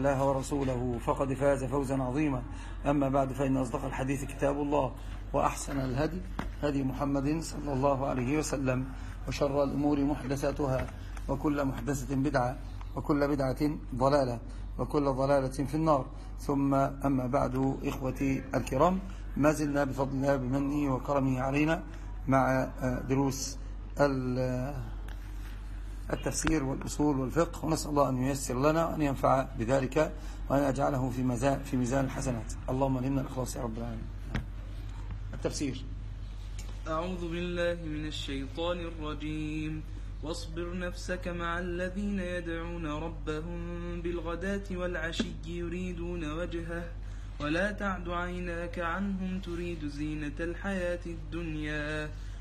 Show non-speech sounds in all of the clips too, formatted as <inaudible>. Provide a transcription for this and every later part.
الله ورسوله فقد فاز فوزا عظيما. أما بعد فإن أصدق الحديث كتاب الله وأحسن الهدي هدي محمد صلى الله عليه وسلم وشر الأمور محدثاتها وكل محدثة بدعة وكل بدعة ضلالة وكل ضلالة في النار. ثم أما بعد إخوتي الكرام ما زلنا بفضل الله بمنه وكرمه علينا مع دروس التفسير والأصول والفقه ونسأل الله أن ييسر لنا وأن ينفع بذلك وأن يجعله في ميزان في ميزان الحسنات. اللهم لنا الإخلاص يا رب العالمين. التفسير. أعوذ بالله من الشيطان الرجيم. واصبر نفسك مع الذين يدعون ربهم بالغداة والعشي يريدون وجهه ولا تعد عيناك عنهم تريد زينة الحياة الدنيا.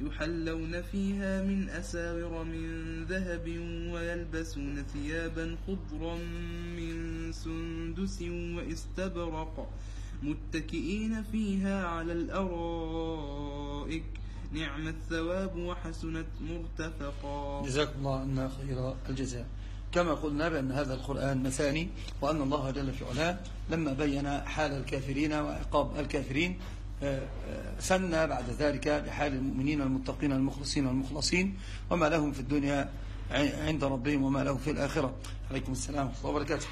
يحلون فيها من أساور من ذهب ويلبسون ثيابا خضرا من سندس واستبرق متكئين فيها على الأرائك. نعم الثواب وحسنت مرتفقا. جزاكم الله عنا خير الجزاء. كما قلنا بأن هذا القرآن مثاني وأن الله جل في علاه لما بين حال الكافرين وعقاب الكافرين سنى بعد ذلك بحال المؤمنين المتقين المخلصين والمخلصين وما لهم في الدنيا عند ربهم وما لهم في الآخرة. عليكم السلام ورحمة الله وبركاته.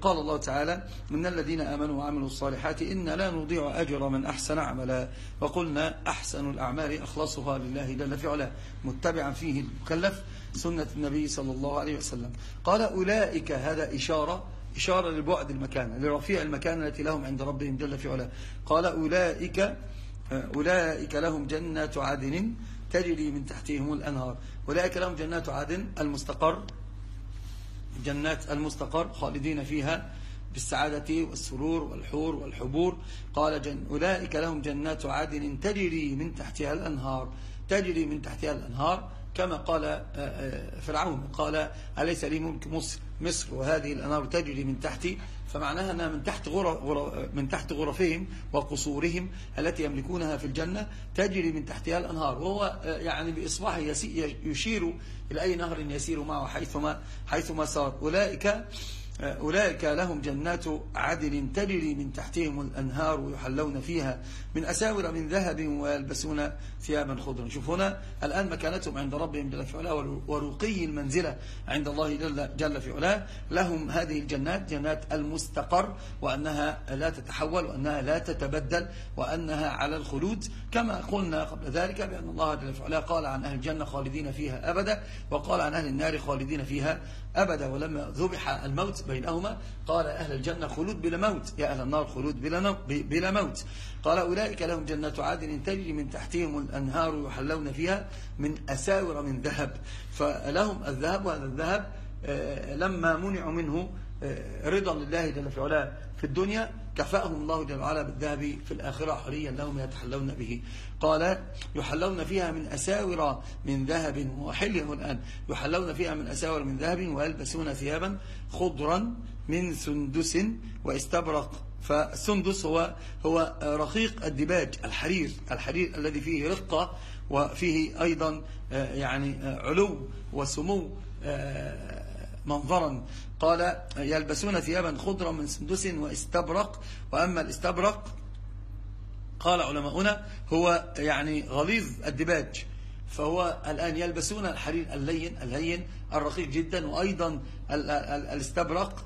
قال الله تعالى من الذين آمنوا وعملوا الصالحات إن لا نضيع أجر من أحسن عملا. وقلنا أحسن الأعمال أخلصها لله جل في علاه. متبعا فيه المكلف سنة النبي صلى الله عليه وسلم. قال أولئك هذا إشارة إشارة للبعد المكان لرفيع المكان التي لهم عند ربهم جل في علاه. قال أولئك أولئك لهم جنات عدن تجري من تحتهم الأنهار. أولئك لهم جنات عدن المستقر جنات المستقر خالدين فيها بالسعادة والسرور والحور والحبور. قال جن أولئك لهم جنات عدن تجري من تحتها الأنهار تجري من تحتها الأنهار. كما قال فرعون قال أليس لي ملك مصر مصر وهذه الأنهار تجري من تحتي فمعناها أنها من تحت غرف من تحت غرفهم وقصورهم التي يملكونها في الجنة تجري من تحتها الأنهار. وهو يعني بإصباحه يشير إلى أي نهر يسير معه حيثما حيثما صار أولئك أولئك لهم جنات عدن تجري من تحتهم الأنهار ويحلون فيها من أساور من ذهب ويلبسون ثيابا خضرا. شوف هنا الآن مكانتهم عند ربهم جل في علاه ورقي المنزلة عند الله جل, جل في علاه. لهم هذه الجنات جنات المستقر وأنها لا تتحول وأنها لا تتبدل وأنها على الخلود. كما قلنا قبل ذلك بأن الله جل في علاه قال عن أهل الجنة خالدين فيها أبدا وقال عن أهل النار خالدين فيها أبدا. ولما ذبح الموت بينهما. قال أهل الجنة خلود بلا موت. يا أهل النار خلود بلا, موت. قال أولئك لهم جنات عادن تجري من تحتهم الأنهار يحلون فيها من أساور من ذهب. فلهم الذهب وهذا الذهب آه، لما منعوا منه رضا لله جل في علاه في الدنيا كفأهم الله جل وعلا بالذهب في الآخرة حريا لهم يتحلون به. قال يحلون فيها من أساور من ذهب وحلهم الآن. يحلون فيها من أساور من ذهب ويلبسون ثيابا خضرا من سندس واستبرق. فالسندس هو هو رقيق الدباج الحرير الحرير الذي فيه رقة وفيه أيضا آه، يعني آه، علو وسمو آه، منظرا. قال يلبسون ثيابا خضرا من سندس واستبرق وأما الاستبرق قال علماؤنا هو يعني غليظ الدباج فهو الآن يلبسون الحرير اللين الهين الرقيق جدا وأيضا الاستبرق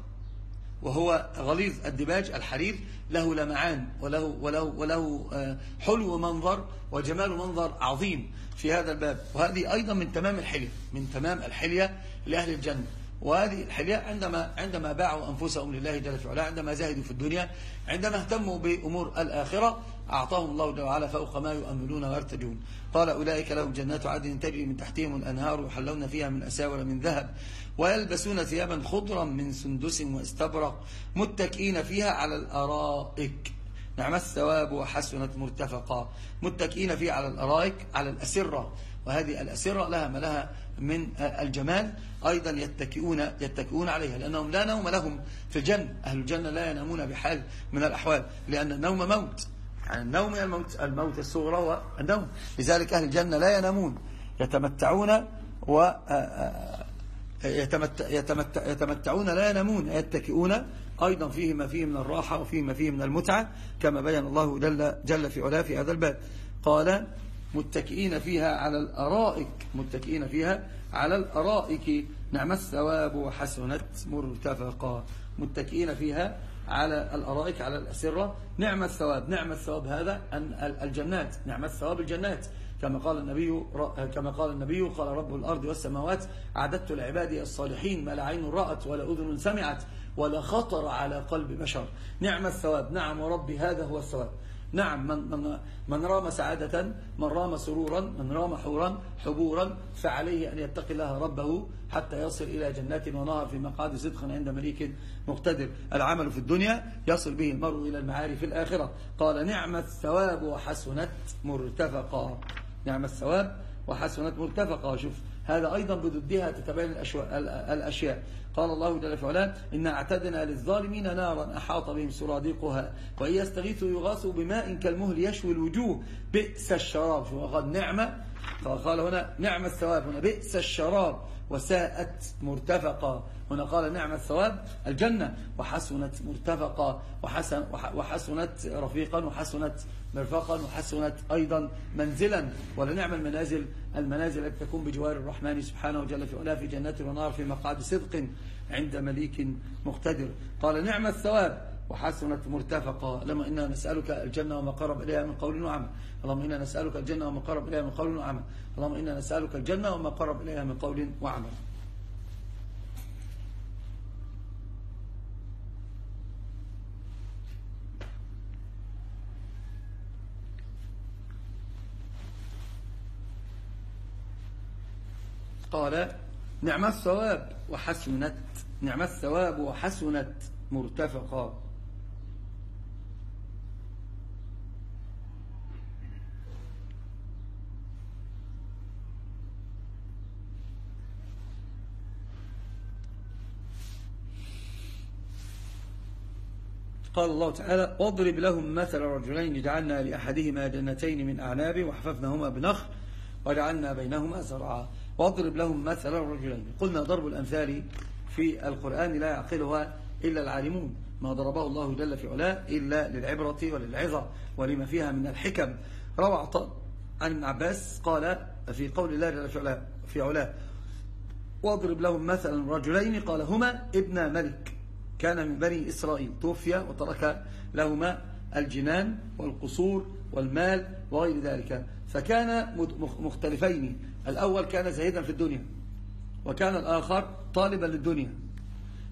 وهو غليظ الدباج الحرير له لمعان وله, وله, وله آه، حلو منظر وجمال منظر عظيم في هذا الباب. وهذه أيضا من تمام الحلية من تمام الحلية لأهل الجنة. وهذه الحلية عندما عندما باعوا أنفسهم لله جل وعلا عندما زاهدوا في الدنيا عندما اهتموا بأمور الآخرة أعطاهم الله جل وعلا فوق ما يؤملون ويرتجون. قال أولئك لهم جنات عدن تجري من تحتهم الأنهار يحلون فيها من أساور من ذهب ويلبسون ثيابا خضرا من سندس واستبرق متكئين فيها على الأرائك. نعم الثواب وحسنت مرتفقا. متكئين فيها على الأرائك على الأسرة. وهذه الأسرة لها ما لها من الجمال أيضا يتكئون, يتكئون عليها لأنهم لا نوم لهم في الجنة. أهل الجنة لا ينامون بحال من الأحوال لأن النوم موت. يعني النوم الموت, الموت الصغرى والنوم لذلك أهل الجنة لا ينامون يتمتعون و يتمتعون لا ينامون يتكئون أيضا فيه ما فيه من الراحة وفيه ما فيه من المتعة كما بين الله جل, جل في علاه في هذا الباب. قال متكئين فيها على الأرائك متكئين فيها على الأرائك. نعم الثواب وحسنت مرتفقا متكئين فيها على الأرائك على الأسرة نعم الثواب نعم الثواب هذا الجنات. نعم الثواب الجنات. كما قال النبي كما قال النبي قال رب الأرض والسماوات أعددت لعبادي الصالحين ما لا عين رأت ولا أذن سمعت ولا خطر على قلب بشر. نعم الثواب نعم وربي هذا هو الثواب. نعم من, من, من رام سعادة من رام سرورا من رام حورا حبورا فعليه أن يتقي الله ربه حتى يصل إلى جنات ونهر في مقعد صدق عند مليك مقتدر. العمل في الدنيا يصل به المرء إلى المعارف في الآخرة. قال نعم الثواب وحسنت مرتفقا. نعم الثواب وحسنت مرتفقا. شوف هذا أيضا بضدها تتبين الأشياء. قال الله جل وعلا إن اعتدنا للظالمين نارا أحاط بهم سرادقها وإن يستغيثوا يغاثوا بماء كالمهل يشوي الوجوه. بئس الشراب. قال نعمة. قال هنا نعم الثواب. هنا بئس الشراب وساءت مرتفقة هنا قال نعم الثواب الجنة. وحسنت مرتفقة وحسن وحسنت رفيقا. وحسنت مرفقا وحسنت أيضا منزلا. ولنعم المنازل المنازل التي تكون بجوار الرحمن سبحانه وجل في في جنات ونار في مقعد صدق عند مليك مقتدر. قال نعم الثواب. وحسنت مرتفقة. لما إنا نسألك الجنة وما قرب إليها من قول وعمل. اللهم إنا نسألك الجنة وما قرب إليها من قول وعمل. اللهم إنا نسألك الجنة وما قرب إليها من قول وعمل. قال نعم الثواب وحسنت نعم الثواب وحسنت مرتفقا. قال الله تعالى واضرب لهم مثل رجلين جعلنا لأحدهما جنتين من أعناب وحففناهما بنخل وجعلنا بينهما زرعا. واضرب لهم مثل الرجلين قلنا ضرب الأمثال في القرآن لا يعقلها إلا العالمون. ما ضربه الله جل في علاه إلا للعبرة وللعظة ولما فيها من الحكم. روى عن ابن عباس قال في قول الله جل في علاه, في علاه واضرب لهم مثلا رجلين. قال هما ابن ملك. كان من بني إسرائيل. توفي وترك لهما الجنان والقصور والمال وغير ذلك. فكان مختلفين. الأول كان زاهدا في الدنيا وكان الآخر طالبا للدنيا.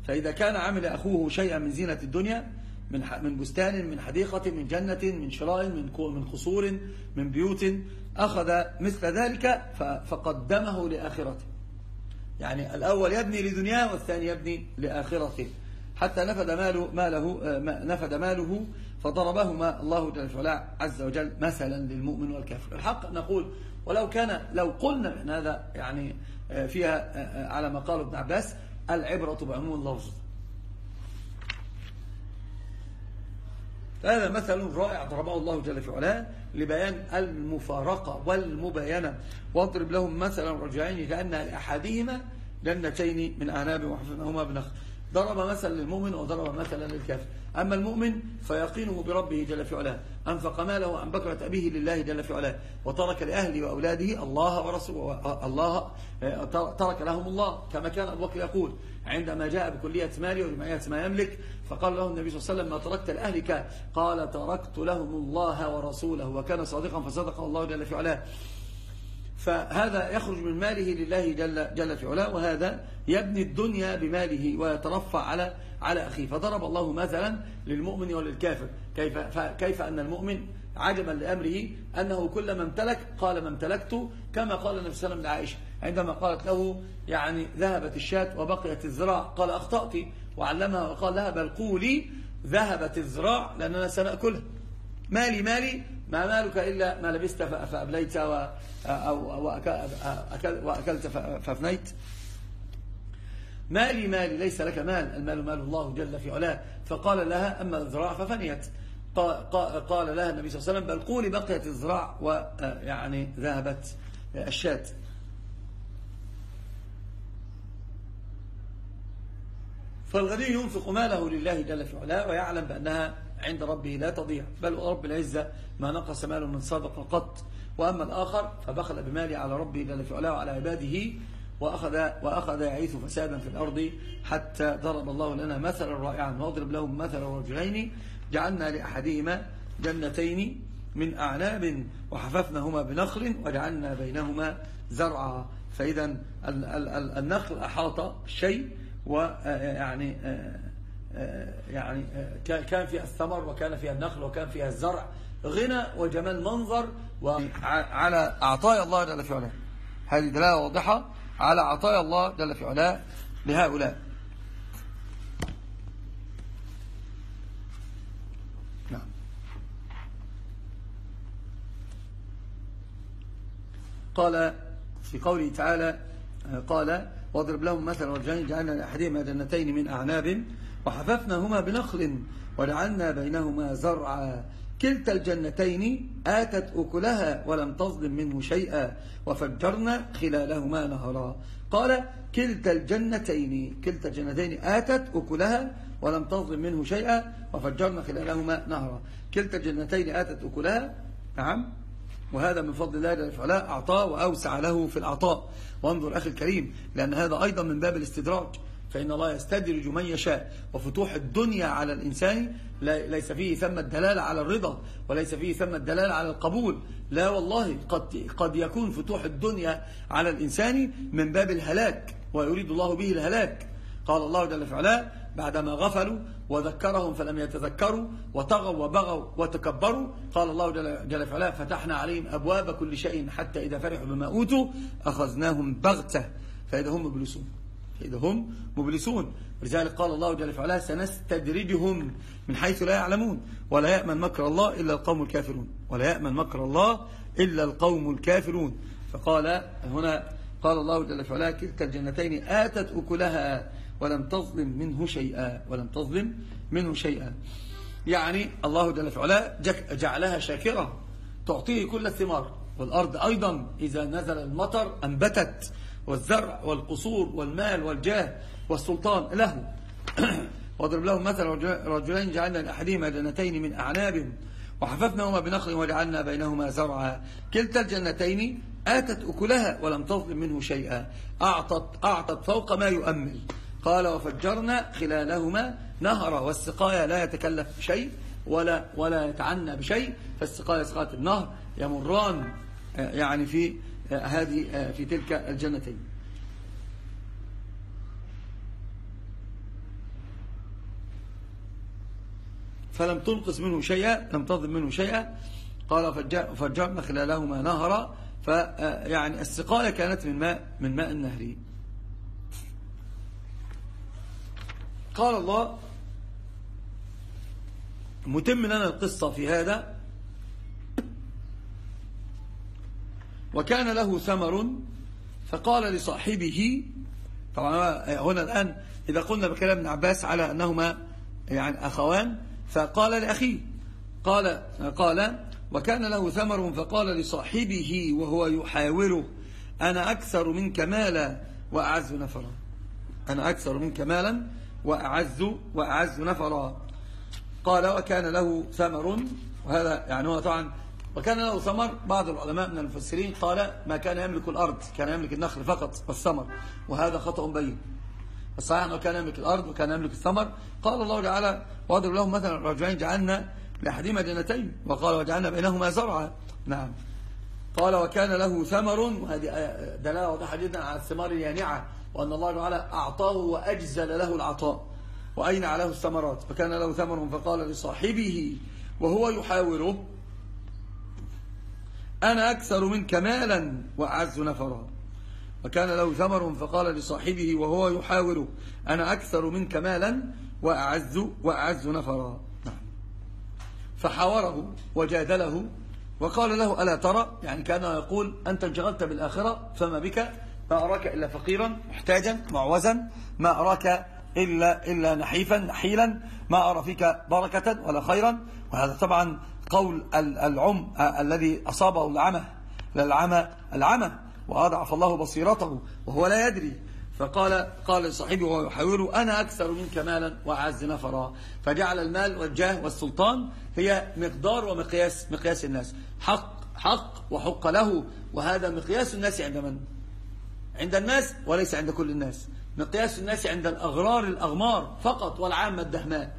فإذا كان عمل أخوه شيئا من زينة الدنيا من من بستان من حديقة من جنة من شراء من من قصور من بيوت أخذ مثل ذلك فقدمه لآخرته. يعني الأول يبني لدنياه والثاني يبني لآخرته. حتى نفد ماله, ماله نفد ماله فضربهما الله جل وعلا عز وجل مثلا للمؤمن والكافر. الحق نقول ولو كان لو قلنا إن هذا يعني فيها على ما قال ابن عباس العبرة بعموم اللفظ هذا مثل رائع ضربه الله جل في علاه لبيان المفارقة والمباينة. واضرب لهم مثلا رجعين كأن لأحدهما جنتين من أعناب وحفظناهما بنخل. ضرب مثلا للمؤمن وضرب مثلا للكافر. أما المؤمن فيقينه بربه جل في علاه. أنفق ماله عن بكرة أبيه لله جل في علاه. وترك لأهله وأولاده الله ورسوله الله ترك لهم الله كما كان أبو بكر يقول. عندما جاء بكلية ماله وجمعية ما يملك فقال له النبي صلى الله عليه وسلم ما تركت لأهلك؟ قال تركت لهم الله ورسوله. وكان صادقا فصدق الله جل في علاه. فهذا يخرج من ماله لله جل, جل في علاه وهذا يبني الدنيا بماله ويترفع على على أخيه. فضرب الله مثلا للمؤمن وللكافر. كيف, كيف أن المؤمن عجبا لأمره أنه كلما امتلك قال ما امتلكت كما قال النبي صلى الله عليه وسلم لعائشة. عندما قالت له يعني ذهبت الشاة وبقيت الزراع قال أخطأت. وعلمها وقال لها بل قولي ذهبت الزراع لأننا سنأكلها. مالي مالي ما مالك إلا ما لبست فأبليت وأكلت فأفنيت. مالي مالي ليس لك مال. المال مال الله جل في علاه. فقال لها أما الذراع ففنيت. قال لها النبي صلى الله عليه وسلم بل قولي بقيت الذراع ويعني ذهبت الشاة. فالغني ينفق ماله لله جل في علاه ويعلم بأنها عند ربه لا تضيع. بل رب العزة ما نقص ماله من صدق قط. وأما الآخر فبخل بماله على ربه جل في علاه وعلى عباده وأخذ, وأخذ يعيث فسادا في الأرض حتى ضرب الله لنا مثلا رائعا. واضرب لهم مثل رجلين جعلنا لأحدهما جنتين من أعناب وحففناهما بنخل وجعلنا بينهما زرعا. فإذا النخل أحاط الشيء ويعني يعني كان فيها الثمر وكان فيها النخل وكان فيها الزرع. غنى وجمال منظر وعلى أعطايا الله جل في علاه. هذه دلالة واضحة على عطايا الله جل في علاه لهؤلاء. نعم. قال في قوله تعالى قال واضرب لهم مثلا رجلين جعلنا لأحدهما جنتين من أعناب وحففناهما بنخل وجعلنا بينهما زرعا. كلتا الجنتين آتت أكلها ولم تظلم منه شيئا وفجرنا خلالهما نهرا. قال كلتا الجنتين كلتا الجنتين آتت أكلها ولم تظلم منه شيئا وفجرنا خلالهما نهرا. كلتا الجنتين آتت أكلها نعم. وهذا من فضل الله جل وعلا أعطاه وأوسع له في العطاء. وانظر أخي الكريم لأن هذا أيضا من باب الاستدراج. فإن الله يستدرج من يشاء. وفتوح الدنيا على الإنسان ليس فيه ثم الدلالة على الرضا وليس فيه ثم الدلالة على القبول. لا والله قد, قد يكون فتوح الدنيا على الإنسان من باب الهلاك ويريد الله به الهلاك. قال الله جل وعلا بعدما غفلوا وذكرهم فلم يتذكروا وطغوا وبغوا وتكبروا. قال الله جل وعلا فتحنا عليهم أبواب كل شيء حتى إذا فرحوا بما أوتوا أخذناهم بغتة. فإذا هم مبلسون. فإذا هم مبلسون. ولذلك قال الله جل وعلا سنستدرجهم من حيث لا يعلمون. ولا يأمن مكر الله إلا القوم الكافرون. ولا يأمن مكر الله إلا القوم الكافرون. فقال هنا قال الله جل وعلا كلتا الجنتين آتت أكلها ولم تظلم منه شيئا. ولم تظلم منه شيئا. يعني الله جل وعلا جعلها شاكرة تعطيه كل الثمار. والأرض أيضا إذا نزل المطر أنبتت. والزرع والقصور والمال والجاه والسلطان له. <clears throat> واضرب لهم مثل رجلين جعلنا لأحدهما جنتين من أعناب وحففناهما بنخل وجعلنا بينهما زرعا. كلتا الجنتين آتت أكلها ولم تظلم منه شيئا. أعطت, أعطت فوق ما يؤمل. قال وفجرنا خلالهما نهرا والسقايا لا يتكلف بشيء ولا ولا يتعنى بشيء فالسقايا سقاية النهر يمران يعني في آه، هذه آه، في تلك الجنتين. فلم تنقص منه شيئا لم تظلم منه شيئا. قال فجعلنا خلالهما نهرا. فيعني آه، السقاية كانت من ماء من ماء النهر. قال الله متم لنا القصة في هذا. وكان له ثمر فقال لصاحبه طبعا هنا الآن إذا قلنا بكلام ابن عباس على أنهما يعني أخوان فقال لأخيه قال قال وكان له ثمر فقال لصاحبه وهو يحاوره أنا أكثر منك مالا وأعز نفرا. أنا أكثر منك مالا وأعز, وأعز نفرا. قال وكان له ثمر. وهذا يعني هو طبعا وكان له ثمر. بعض العلماء من المفسرين قال ما كان يملك الأرض كان يملك النخل فقط والثمر وهذا خطأ بين. الصحيح أنه كان يملك الأرض وكان يملك الثمر. قال الله تعالى واضرب لهم مثلا رجلين جعلنا لأحدهما جنتين وقال وجعلنا بينهما زرعا. نعم. قال وكان له ثمر وهذه دلالة واضحة جدا على الثمار اليانعة وأن الله تعالى أعطاه وأجزل له العطاء. وأين له الثمرات؟ فكان له ثمر فقال لصاحبه وهو يحاوره. أنا أكثر منك مالا وأعز نفرا. وكان له ثمر فقال لصاحبه وهو يحاوره أنا أكثر منك مالا وأعز, وأعز نفرا. نعم. فحاوره وجادله وقال له ألا ترى؟ يعني كان يقول أنت انشغلت بالآخرة فما بك؟ ما أراك إلا فقيرا محتاجا معوزا ما أراك إلا, إلا نحيفا نحيلا ما أرى فيك بركة ولا خيرا. وهذا طبعا قول العم الذي أصابه العمى العمى العمى وأضعف الله بصيرته وهو لا يدري. فقال قال لصاحبه وهو يحاوره أنا أكثر منك مالا وأعز نفرا. فجعل المال والجاه والسلطان هي مقدار ومقياس مقياس الناس. حق حق وحق له وهذا مقياس الناس عند من؟ عند الناس وليس عند كل الناس. مقياس الناس عند الأغرار الأغمار فقط والعامة الدهماء.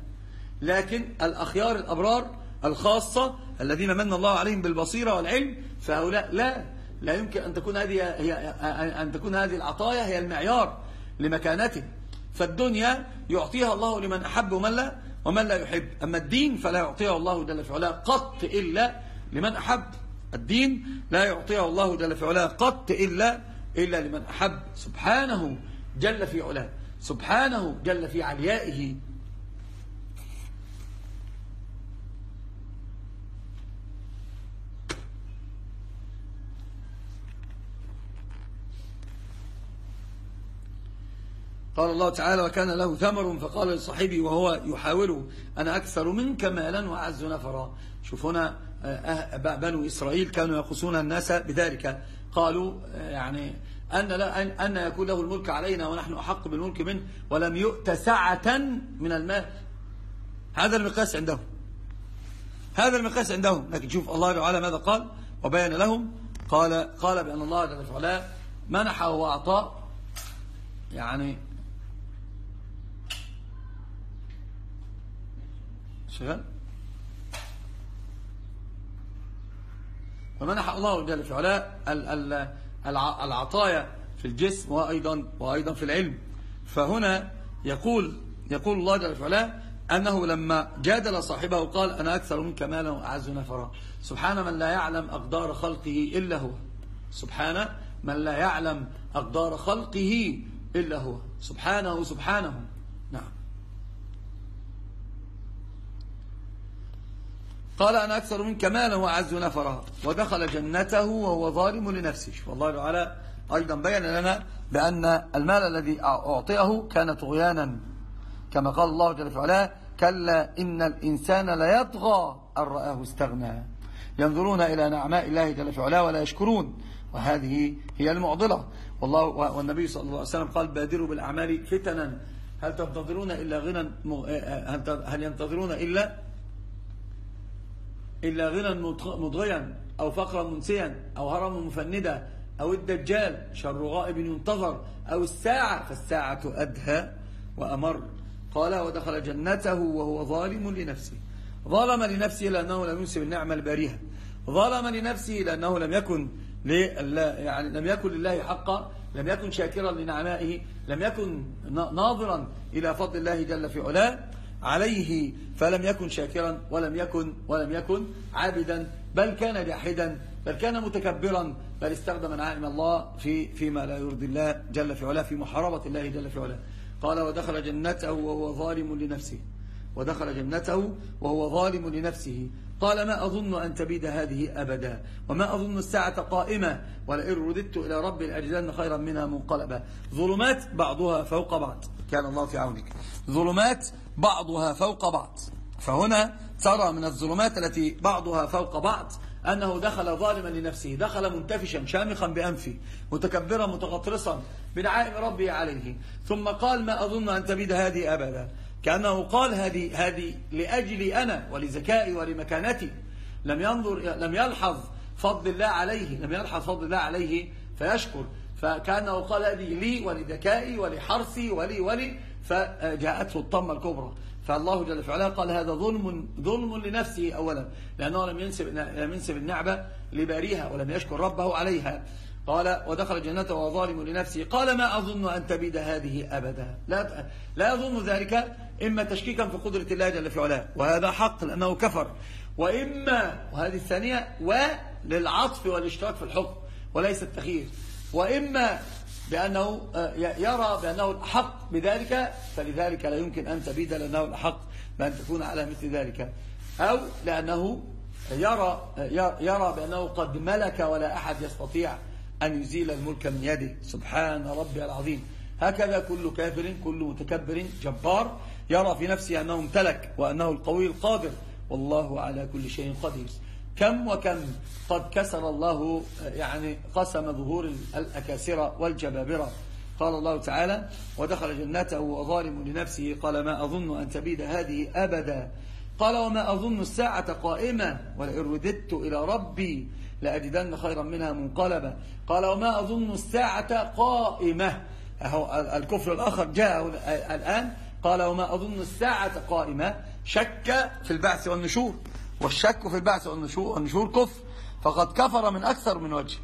لكن الأخيار الأبرار الخاصة الذين من الله عليهم بالبصيرة والعلم فهؤلاء لا. لا يمكن أن تكون هذه هي أن تكون هذه العطايا هي المعيار لمكانته. فالدنيا يعطيها الله لمن أحب ومن لا ومن لا يحب. أما الدين فلا يعطيها الله جل في علاه قط إلا لمن أحب. الدين لا يعطيها الله جل في علاه قط إلا إلا لمن أحب. سبحانه جل في علاه. سبحانه جل في عليائه. قال الله تعالى وكان له ثمر فقال لصاحبه وهو يحاوره أنا أكثر منك مالا وأعز نفرا. شوف هنا آه، آه، بنو إسرائيل كانوا يقصون الناس بذلك. قالوا آه، يعني أن, لا أن يكون له الملك علينا ونحن أحق بالملك منه ولم يؤت سعة من المال. هذا المقاس عندهم. هذا المقاس عندهم. لكن شوف الله تعالى ماذا قال؟ وبين لهم قال قال بأن الله جل وعلا منح وأعطى يعني شغال ومنح الله جل في العطايا في الجسم وأيضا, وأيضا في العلم. فهنا يقول يقول الله جل في أنه لما جادل صاحبه قال أنا أكثر منك مالا وأعز نفرا. سبحان من لا يعلم أقدار خلقه إلا هو. سبحان من لا يعلم أقدار خلقه إلا هو. سبحانه سبحانه نعم قال أنا أكثر منك مالا وأعز نفرا. ودخل جنته وهو ظالم لنفسه. والله تعالى أيضا بين لنا بأن المال الذي أعطيه كان طغيانا. كما قال الله جل وعلا كلا إن الإنسان ليطغى أن رآه استغنى. ينظرون إلى نعماء الله جل وعلا ولا يشكرون. وهذه هي المعضلة. والله والنبي صلى الله عليه وسلم قال بادروا بالأعمال فتنا. هل تنتظرون إلا غنى هل ينتظرون إلا إلا غنى مضغيا أو فقرا منسيا أو هرما مفندا أو الدجال شر غائب ينتظر أو الساعة فالساعة أدهى وأمر. قال ودخل جنته وهو ظالم لنفسه. ظلم لنفسه لأنه لم ينسب النعمة البارهة. ظلم لنفسه لأنه لم يكن يعني لم يكن لله حقا لم يكن شاكرا لنعمائه لم يكن ناظرا إلى فضل الله جل في علاه. عليه فلم يكن شاكرا ولم يكن ولم يكن عابدا بل كان جاحدا بل كان متكبرا بل استخدم نعائم الله في فيما لا يرضي الله جل في علاه في محاربة الله جل في علاه. قال ودخل جنته وهو ظالم لنفسه ودخل جنته وهو ظالم لنفسه قال ما أظن أن تبيد هذه أبدا وما أظن الساعة قائمة ولئن رددت إلى رب الأجدان خيرا منها منقلبا. ظلمات بعضها فوق بعض. كان الله في عونك. ظلمات بعضها فوق بعض. فهنا ترى من الظلمات التي بعضها فوق بعض أنه دخل ظالما لنفسه دخل منتفشا شامخا بأنفه متكبرا متغطرسا بدعائم ربه عليه. ثم قال ما أظن أن تبيد هذه أبدا. كأنه قال هذه هذه لأجلي أنا ولذكائي ولمكانتي. لم ينظر لم يلحظ فضل الله عليه لم يلحظ فضل الله عليه فيشكر. فكأنه قال هذه لي ولذكائي ولحرصي ولي ولي فجاءته الطمة الكبرى. فالله جل وعلا قال هذا ظلم ظلم لنفسه أولا لأنه لم ينسب لم ينسب النعمة لباريها ولم يشكر ربه عليها. قال ودخل جنته وهو ظالم لنفسه. قال ما أظن أن تبيد هذه أبدا. لا لا أظن ذلك إما تشكيكا في قدرة الله جل في علاه وهذا حق لأنه كفر. وإما وهذه الثانية وللعطف والاشتراك في الحكم وليس التخيير وإما بأنه آه، يرى بأنه الحق بذلك فلذلك لا يمكن أن تبيد لأنه الحق بأن تكون على مثل ذلك. أو لأنه يرى, يرى بأنه قد ملك ولا أحد يستطيع أن يزيل الملك من يده. سبحان ربي العظيم. هكذا كل كافر كل متكبر جبار يرى في نفسه أنه امتلك وأنه القوي القادر. والله على كل شيء قدير. كم وكم قد كسر الله يعني قسم ظهور الأكاسرة والجبابرة. قال الله تعالى ودخل جنته وظالم لنفسه. قال ما أظن أن تبيد هذه أبدا. قال وما أظن الساعة قائمة. ولئن رددت إلى ربي لأجدن خيرا منها منقلبا قال وما أظن الساعة قائمة. أهو الكفر الآخر جاء الآن. قال وما أظن الساعة قائمة. شك في البعث والنشور. والشك في البعث والنشور كفر. فقد كفر من أكثر من وجه.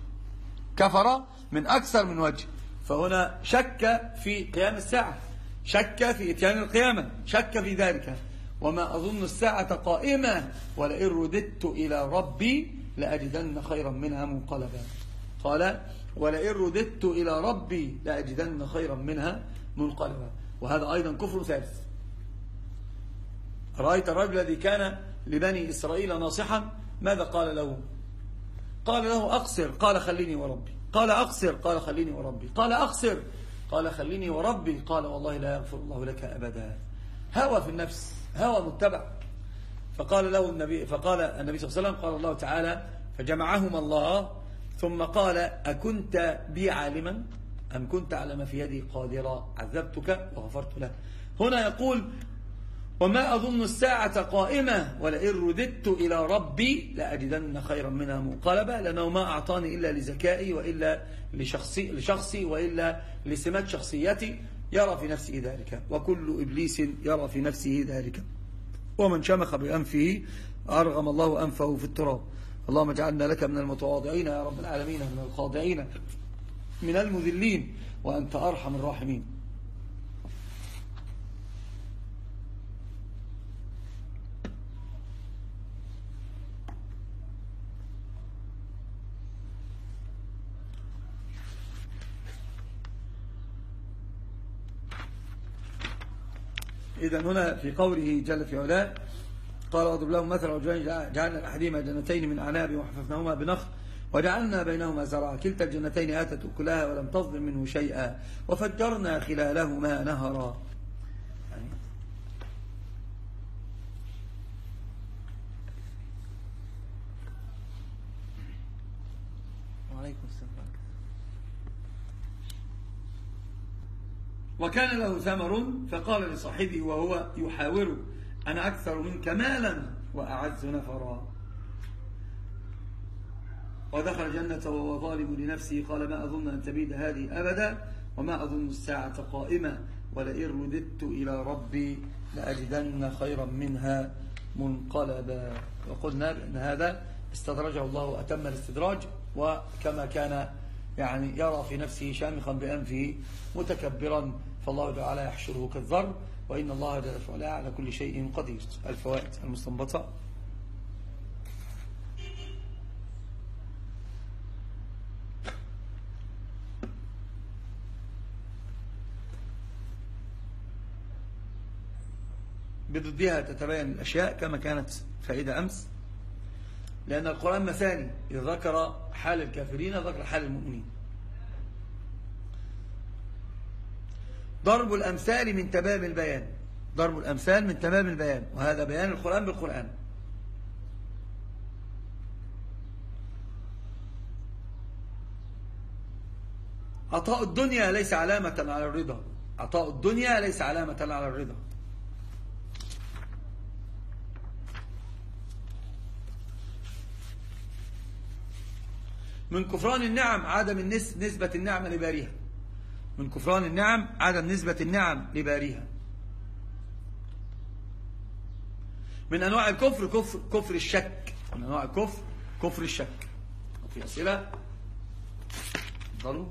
كفر من أكثر من وجه. فهنا شك في قيام الساعة. شك في إتيان القيامة. شك في ذلك. وما أظن الساعة قائمة. ولئن رددت إلى ربي لأجدن خيرا منها منقلبا. قال ولئن رددت إلى ربي لأجدن خيرا منها منقلبا. وهذا أيضا كفر ثالث. رأيت الرجل الذي كان لبني إسرائيل ناصحا؟ ماذا قال له؟ قال له أقصر. قال خليني وربي. قال أقصر. قال خليني وربي. قال أقصر. قال خليني وربي. قال والله لا يغفر الله لك أبدا. هوى في النفس هوى متبع. فقال له النبي فقال النبي صلى الله عليه وسلم قال الله تعالى فجمعهما الله ثم قال أكنت بي عالما؟ أم كنت على ما في يدي قادرا؟ عذبتك وغفرت له. هنا يقول وما أظن الساعة قائمة ولئن رددت إلى ربي لأجدن خيرا منها منقلبا لأنه ما أعطاني إلا لزكائي وإلا لشخصي, لشخصي وإلا لسمات شخصيتي يرى في نفسه ذلك وكل إبليس يرى في نفسه ذلك. ومن شمخ بأنفه أرغم الله أنفه في التراب. اللهم اجعلنا لك من المتواضعين يا رب العالمين من الخاضعين من المذلين وأنت أرحم الراحمين. إذا هنا في قوله جل في علاه قال واضرب لهم مثلا رجلين جعلنا الأحدهما جنتين من أعناب وحففناهما بنخل وجعلنا بينهما زرعا كلتا الجنتين آتت أكلها ولم تظلم منه شيئا وفجرنا خلالهما نهرا يعني وعليكم السلام وكان له ثمر فقال لصاحبه وهو يحاوره أنا أكثر منك مالا وأعز نفرا. ودخل جنة وهو ظالم لنفسه قال ما أظن أن تبيد هذه أبدا وما أظن الساعة قائمة ولئن رددت إلى ربي لأجدن خيرا منها منقلبا. وقلنا بأن هذا استدرجه الله أتم الاستدراج وكما كان يعني يرى في نفسه شامخا بأنفه متكبرا فالله تعالى يحشره كالذر وإن الله جل وعلا على كل شيء قدير. الفوائد المستنبطة. بضدها تتبين الأشياء كما كانت فائدة أمس. لأن القرآن مثاني إذا ذكر حال الكافرين ذكر حال المؤمنين. ضرب الأمثال من تمام البيان. ضرب الأمثال من تمام البيان. وهذا بيان القرآن بالقرآن. عطاء الدنيا ليس علامة على الرضا. عطاء الدنيا ليس علامة على الرضا. من كفران النعم عدم نسبة النعمة لباريها. من كفران النعم عدم نسبة النعم لباريها. من أنواع الكفر كفر, كفر الشك. من أنواع الكفر كفر الشك. في أسئلة؟ ضلوا